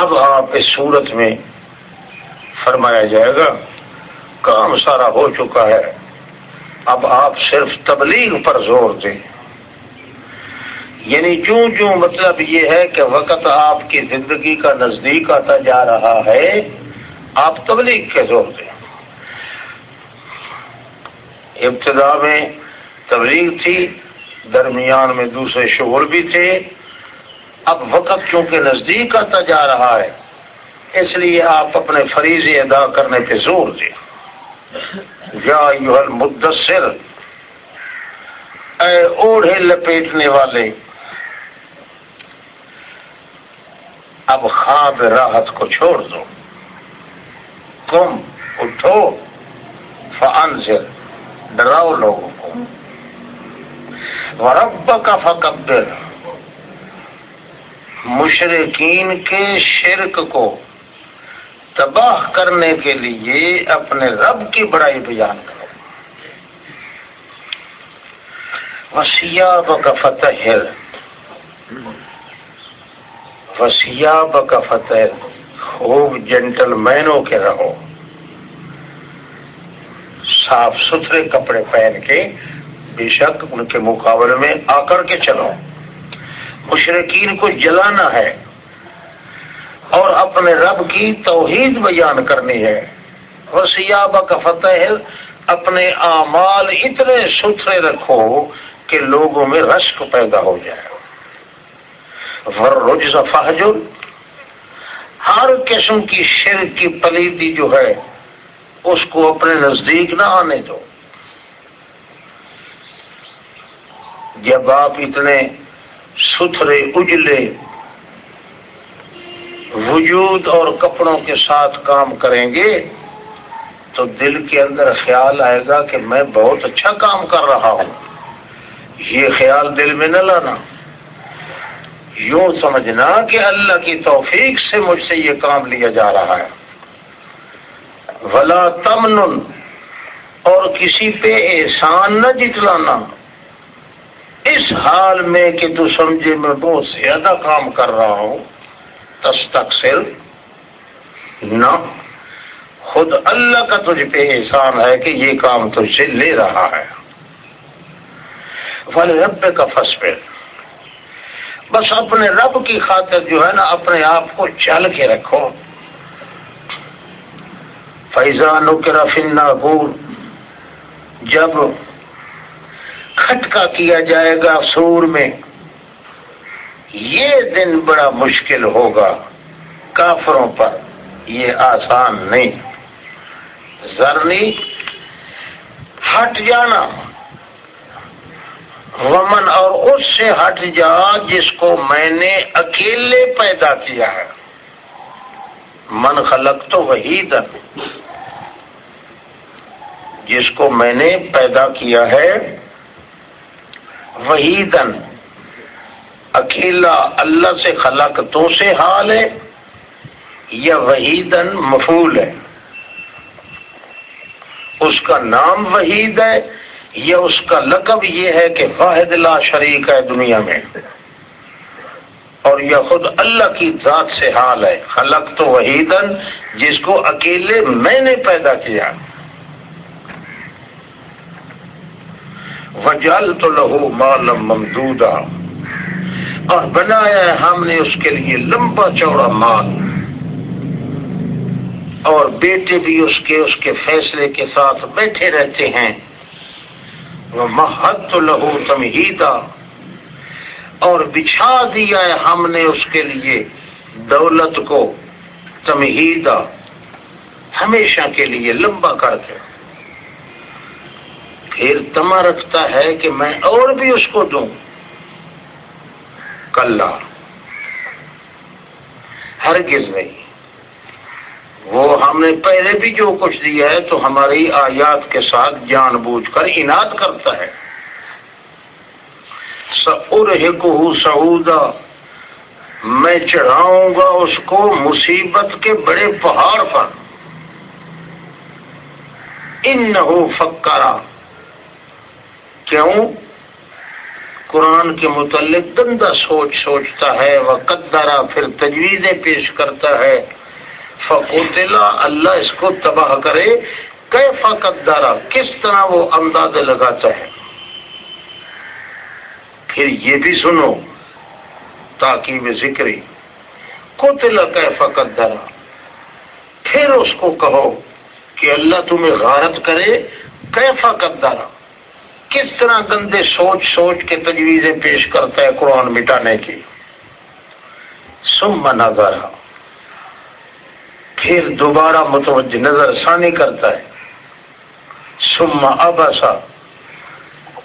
اب آپ اس صورت میں فرمایا جائے گا، کام سارا ہو چکا ہے۔ اب آپ صرف تبلیغ پر زور دیں۔ یعنی جو جو مطلب یہ ہے کہ وقت آپ کی زندگی کا نزدیک آتا جا رہا ہے، آپ تبلیغ کے زور دیں۔ ابتدا میں تبلیغ تھی، درمیان میں دوسرے شغل بھی تھے۔ اب وقت چونکہ نزدیک آتا جا رہا ہے، اس لیے آپ اپنے فریضے ادا کرنے پہ زور دیں۔ یا مدثر اے اوڑھے لپیٹنے والے، اب خواب راحت کو چھوڑ دو۔ تم اٹھو فن سے ڈراؤ لوگوں کو۔ ورب کا فکبر مشرقین کے شرک کو تباہ کرنے کے لیے اپنے رب کی بڑائی بیان کرو۔ وسیاب کا فتح وسیاب کا فتح خوب جینٹل مینوں کے رہو۔ صاف ستھرے کپڑے پہن کے بے شک ان کے مقابلے میں آ کر کے چلو۔ مشرقین کو جلانا ہے اور اپنے رب کی توحید بیان کرنی ہے۔ اور سیاب کا فتح اپنے اعمال اتنے ستھرے رکھو کہ لوگوں میں رشک پیدا ہو جائے۔ رج فہجر ہر قسم کی شرک کی پلیدی جو ہے، اس کو اپنے نزدیک نہ آنے دو۔ جب آپ اتنے ستھرے اجلے وجود اور کپڑوں کے ساتھ کام کریں گے تو دل کے اندر خیال آئے گا کہ میں بہت اچھا کام کر رہا ہوں۔ یہ خیال دل میں نہ لانا۔ یوں سمجھنا کہ اللہ کی توفیق سے مجھ سے یہ کام لیا جا رہا ہے۔ ولا تمن اور کسی پہ احسان نہ جتلانا۔ اس حال میں کہ تو سمجھے میں بہت زیادہ کام کر رہا ہوں تستقصر نہ، خود اللہ کا تجھ پہ احسان ہے کہ یہ کام تجھ سے لے رہا ہے۔ رب کا فس پہ بس اپنے رب کی خاطر جو ہے نا، اپنے آپ کو چل کے رکھو۔ فیضان ناگور جب کھٹکا کیا جائے گا سور میں؟ یہ دن بڑا مشکل ہوگا کافروں پر، یہ آسان نہیں۔ زرنی، ہٹ جانا۔ ومن، اور اس سے ہٹ جا جس کو میں نے اکیلے پیدا کیا ہے۔ من خلق تو وہی دن جس کو میں نے پیدا کیا ہے وہی دن اکیلا اللہ سے خلق تو سے حال ہے، یا وحیدن مفول ہے۔ اس کا نام وحید ہے، یا اس کا لقب یہ ہے کہ واحد لا شریک ہے دنیا میں۔ اور یہ خود اللہ کی ذات سے حال ہے۔ خلق تو وحیدن جس کو اکیلے میں نے پیدا کیا۔ وجل تو لہو مالم ممدودا۔ اور بنایا ہے ہم نے اس کے لیے لمبا چوڑا مال۔ اور بیٹے بھی اس کے اس کے فیصلے کے ساتھ بیٹھے رہتے ہیں۔ وہ محت لہو تمہیدا۔ اور بچھا دیا ہے ہم نے اس کے لیے دولت کو، تمہیدا۔ ہمیشہ کے لیے لمبا کر کے۔ پھر تما رکھتا ہے کہ میں اور بھی اس کو دوں۔ کل ہرگز نہیں۔ وہ ہم نے پہلے بھی جو کچھ دیا ہے تو ہماری آیات کے ساتھ جان بوجھ کر انعد کرتا ہے۔ سعودا۔ میں چڑھاؤں گا اس کو مصیبت کے بڑے پہاڑ پر۔ ان نہ فکرا کیوں؟ قرآن کے متعلق گندا سوچ سوچتا ہے وہ قدرا پھر تجویزیں پیش کرتا ہے۔ فقوتلا اللہ اس کو تباہ کرے۔ کیفا قدرا کس طرح وہ اندازے لگاتا ہے؟ پھر یہ بھی سنو تاکہ میں ذکری۔ کوتلا کیفا قدرا پھر اس کو کہو کہ اللہ تمہیں غارت کرے۔ کیفا قدرا کس طرح گندے سوچ سوچ کے تجویزیں پیش کرتا ہے قرآن مٹانے کی؟ سم نظر۔ پھر دوبارہ متوجہ نظر ثانی کرتا ہے۔ سما ابسا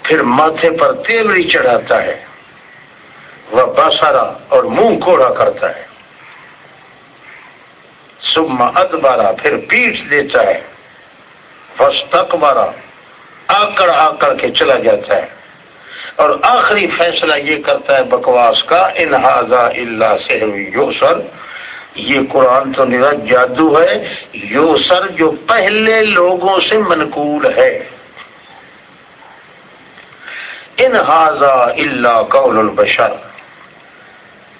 پھر ماتھے پر تیوری چڑھاتا ہے۔ وہ بسارا اور منہ کوڑا کرتا ہے۔ سما ادبارا پھر پیٹ دیتا ہے۔ بس تک بارہ آکڑ آکڑ کے چلا جاتا ہے۔ اور آخری فیصلہ یہ کرتا ہے بکواس کا انہذا اللہ سہر یوسر یہ قرآن تو میرا جادو ہے یوسر جو پہلے لوگوں سے منقول ہے۔ انہذا اللہ قول البشر۔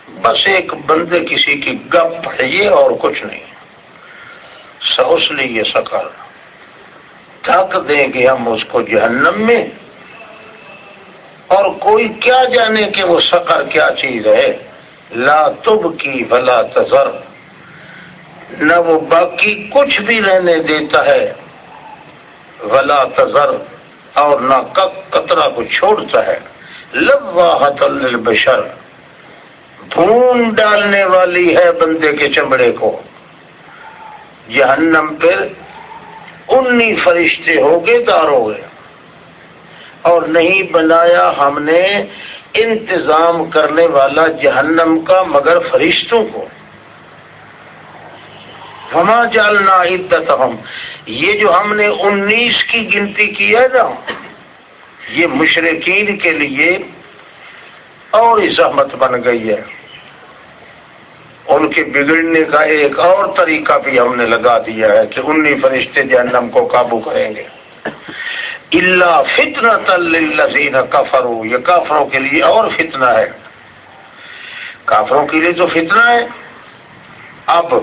بس ایک بندے کسی کی گپ ہے یہ اور کچھ نہیں۔ سوس لیے سکر۔ تھک دیں گے ہم اس کو جہنم میں؟ اور کوئی کیا جانے کہ وہ سکر کیا چیز ہے؟ لا تب کی بھلا تذر۔ نہ وہ باقی کچھ بھی رہنے دیتا ہے۔ ولا تذر۔ اور نہ قطرہ کو چھوڑتا ہے۔ لواحت البشر بھون ڈالنے والی ہے بندے کے چمڑے کو۔ جہنم پھر انی فرشتے ہو گئے، دار ہو گئے۔ اور نہیں بنایا ہم نے انتظام کرنے والا جہنم کا مگر فرشتوں کو۔ ہما جالنا عدت ہم یہ جو ہم نے انیس کی گنتی کی ہے نا، یہ مشرقین کے لیے اور زحمت بن گئی ہے۔ ان کے بگڑنے کا ایک اور طریقہ بھی ہم نے لگا دیا ہے کہ انی فرشتے جہنم کو قابو کریں گے۔ اللہ فتنا تلزین کافرو یہ کافروں کے لیے اور فتنہ ہے۔ کافروں کے لیے تو فتنہ ہے۔ اب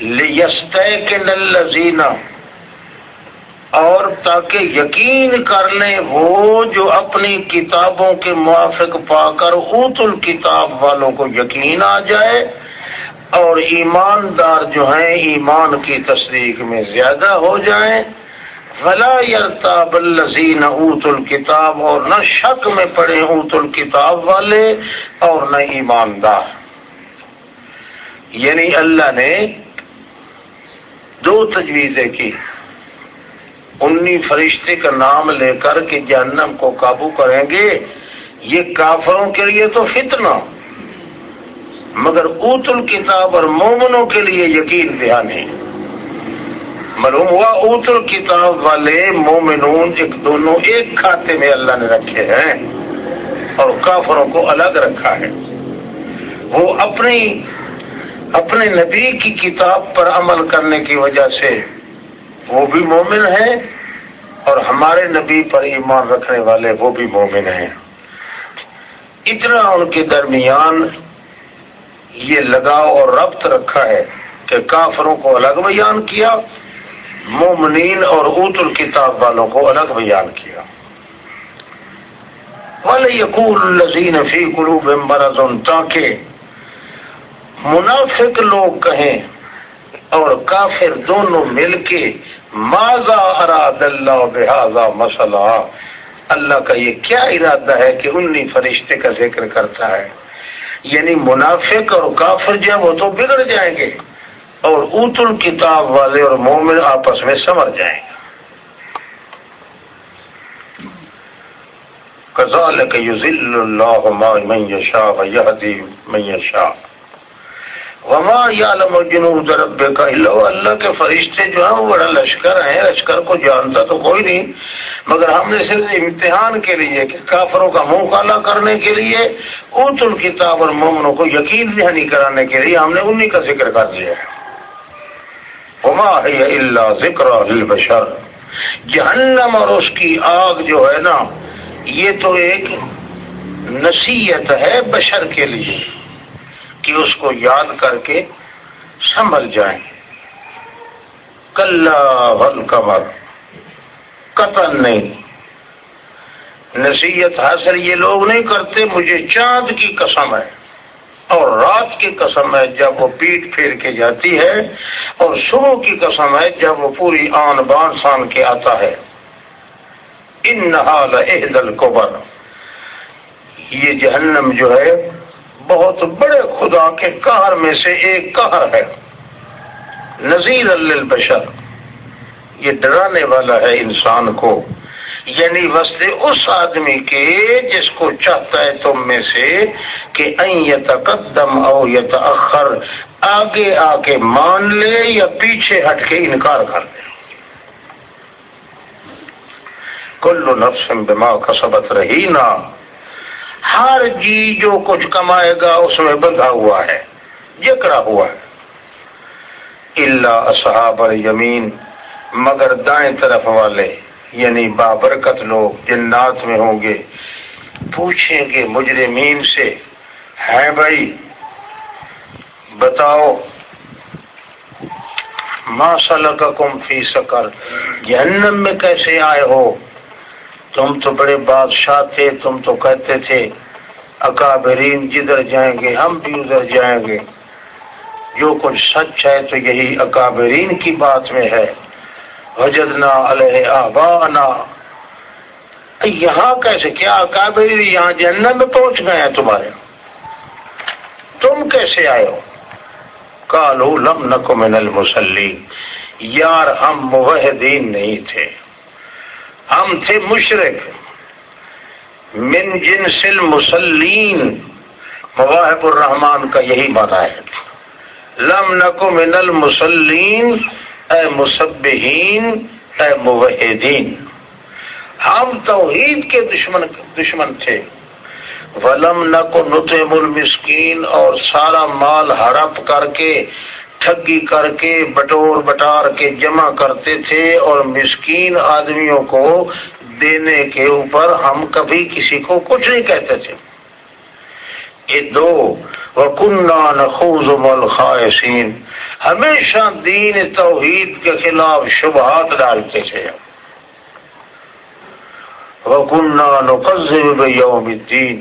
لزین اور تاکہ یقین کر لیں وہ جو اپنی کتابوں کے موافق پا کر اوت الکتاب والوں کو یقین آ جائے۔ اور ایماندار جو ہیں ایمان کی تصدیق میں زیادہ ہو جائیں۔ فلا یرتاب الذین اوت الکتاب اور نہ شک میں پڑے اوت الکتاب والے اور نہ ایماندار۔ یعنی اللہ نے دو تجویزیں کی۔ انی فرشتے کا نام لے کر کے جہنم کو قابو کریں گے۔ یہ کافروں کے لیے تو فتنہ۔ مگر اوت الکتاب اور مومنوں کے لیے یقین دہانی معلوم ہوا اوت الکتاب والے مومنون ایک دونوں ایک کھاتے میں اللہ نے رکھے ہیں اور کافروں کو الگ رکھا ہے۔ وہ اپنی اپنے نبی کی کتاب پر عمل کرنے کی وجہ سے وہ بھی مومن ہیں اور ہمارے نبی پر ایمان رکھنے والے وہ بھی مومن ہیں۔ اتنا ان کے درمیان یہ لگاؤ اور ربط رکھا ہے کہ کافروں کو الگ بیان کیا، مومنین اور اوت الکتاب والوں کو الگ بیان کیا۔ الزین فی قلوب مرض، تاکہ منافق لوگ کہیں اور کافر دونوں مل کے ماضا اراد اللہ بحاظ مسئلہ اللہ کا یہ کیا ارادہ ہے کہ انی فرشتے کا ذکر کرتا ہے؟ یعنی منافق اور کافر جو وہ تو بگڑ جائیں گے اور اوت الکتاب والے اور مومن آپس میں سمر جائیں گے۔ کزال اللہ شاہ شاہ وما یا جنوب رب کا اللہ کے فرشتے جو ہیں، وہ بڑا لشکر ہیں، لشکر کو جانتا تو کوئی نہیں. مگر ہم نے صرف امتحان کے لیے کہ کافروں کا منہ کالا کرنے کے لیے اوت الکتاب اور مومنوں کو یقین دہانی کرانے کے لیے ہم نے انہیں کا ذکر کر دیا ہے۔ وما ہے اللہ ذکر البشر جہنم اور اس کی آگ جو ہے نا، یہ تو ایک نصیحت ہے بشر کے لیے۔ کہ اس کو یاد کر کے سنبھل جائیں۔ کل کمر قتل نہیں۔ نصیحت حاصل یہ لوگ نہیں کرتے، مجھے چاند کی قسم ہے اور رات کی قسم ہے جب وہ پیٹ پھیر کے جاتی ہے اور صبح کی قسم ہے جب وہ پوری آن بان سان کے آتا ہے۔ ان نحال دل کوبر یہ جہنم جو ہے بہت بڑے خدا کے کہر میں سے ایک کہر ہے۔ نذیر البشر یہ ڈرانے والا ہے انسان کو۔ یعنی وسطے اس آدمی کے جس کو چاہتا ہے تم میں سے کہ قدم او یتاخر آگے آ کے مان لے یا پیچھے ہٹ کے انکار کر دے۔ کلو نفس بما کسبت رہی نا ہر جی جو کچھ کمائے گا اس میں بندھا ہوا ہے، جکڑا ہوا ہے۔ اللہ اصحاب یمین مگر دائیں طرف والے یعنی بابرکت لوگ، جنات میں ہوں گے۔ پوچھیں گے مجرمین سے، ہے بھائی، بتاؤ۔ ماشاء کا کم فی سکر جہنم میں کیسے آئے ہو؟ تم تو بڑے بادشاہ تھے، تم تو کہتے تھے، اکابرین جدھر جائیں گے، ہم بھی ادھر جائیں گے۔ جو کچھ سچ ہے تو یہی اکابرین کی بات میں ہے۔ وجدنا علیہ آبانا۔ یہاں کیسے، کیا اکابرین یہاں جہنم میں پہنچ گئے ہیں تمہارے؟ تم کیسے آئے ہو؟ کالو لم نکو من المسلین یار، ہم موحدین نہیں تھے۔ ہم تھے مشرق من جنس المسلین مواہب الرحمان کا یہی مانا ہے۔ لم نکو من المسلین اے مصبحین، اے موحدین۔ ہم توحید کے دشمن دشمن تھے۔ ولم نکو نتم المسکین اور سارا مال ہڑپ کر کے ٹھگی کر کے، بٹور بٹار کے جمع کرتے تھے اور مسکین آدمیوں کو دینے کے اوپر ہم کبھی کسی کو کچھ نہیں کہتے تھے۔ یہ دو وکنہ نخوز مل ہمیشہ دین توحید کے خلاف شبہات ڈالتے تھے۔ وکنہ نقزب یوم الدین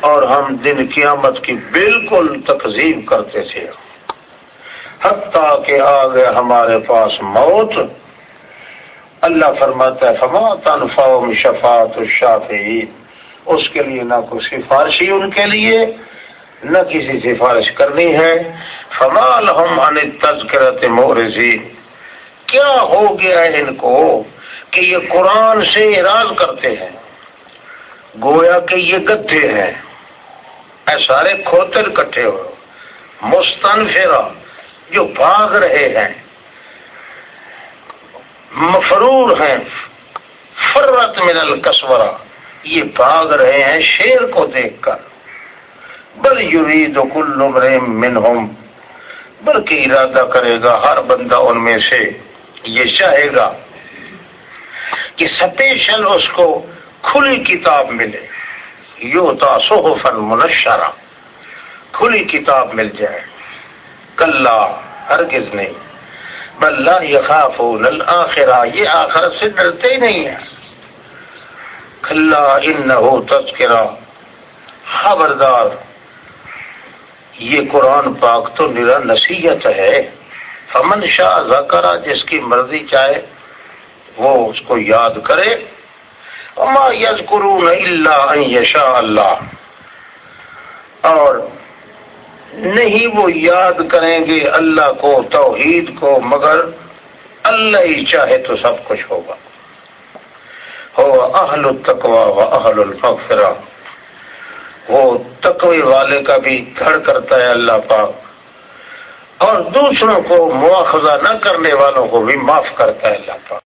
اور ہم دن قیامت کی بالکل تقزیب کرتے تھے۔ حتیٰ کہ آ گئے ہمارے پاس موت۔ اللہ فرماتا ہے، فما تنفع شفاعت الشافعین اس کے لیے نہ کوئی سفارشی ان کے لیے، نہ کسی سفارش کرنی ہے۔ فما لهم عن تذکرت مورزی کیا ہو گیا ہے ان کو کہ یہ قرآن سے اراض کرتے ہیں؟ گویا کہ یہ گدھے ہیں۔ اے سارے کھوتر کٹھے ہو۔ مستنفرہ۔ جو بھاگ رہے ہیں، مفرور ہیں، فرت من القسورا یہ بھاگ رہے ہیں شیر کو دیکھ کر۔ بل یرید کل منہم۔ بلکہ ارادہ کرے گا ہر بندہ ان میں سے، یہ چاہے گا کہ سپیشل اس کو کھلی کتاب ملے۔ یو صحفن منشرہ۔ کھلی کتاب مل جائے۔ کل ہرگز نہیں۔ بل يخافون الاخرہ، یہ آخرت سے ڈرتے ہی نہیں ہیں۔ کھلا انہو تذکرہ۔ خبردار۔ یہ قرآن پاک تو نرا نصیحت ہے۔ فمن شاہ ذکرہ جس کی مرضی چاہے، وہ اس کو یاد کرے۔ اما یذکرون الا ان یشاء اللہ۔ اور نہیں وہ یاد کریں گے اللہ کو، توحید کو، مگر اللہ ہی چاہے تو سب کچھ ہوگا۔ ہو اہل التقوا و اہل المغفرہ۔ وہ تقوی والے کا بھی گھر کرتا ہے اللہ پاک۔ اور دوسروں کو مواخذہ نہ کرنے والوں کو بھی معاف کرتا ہے اللہ پاک۔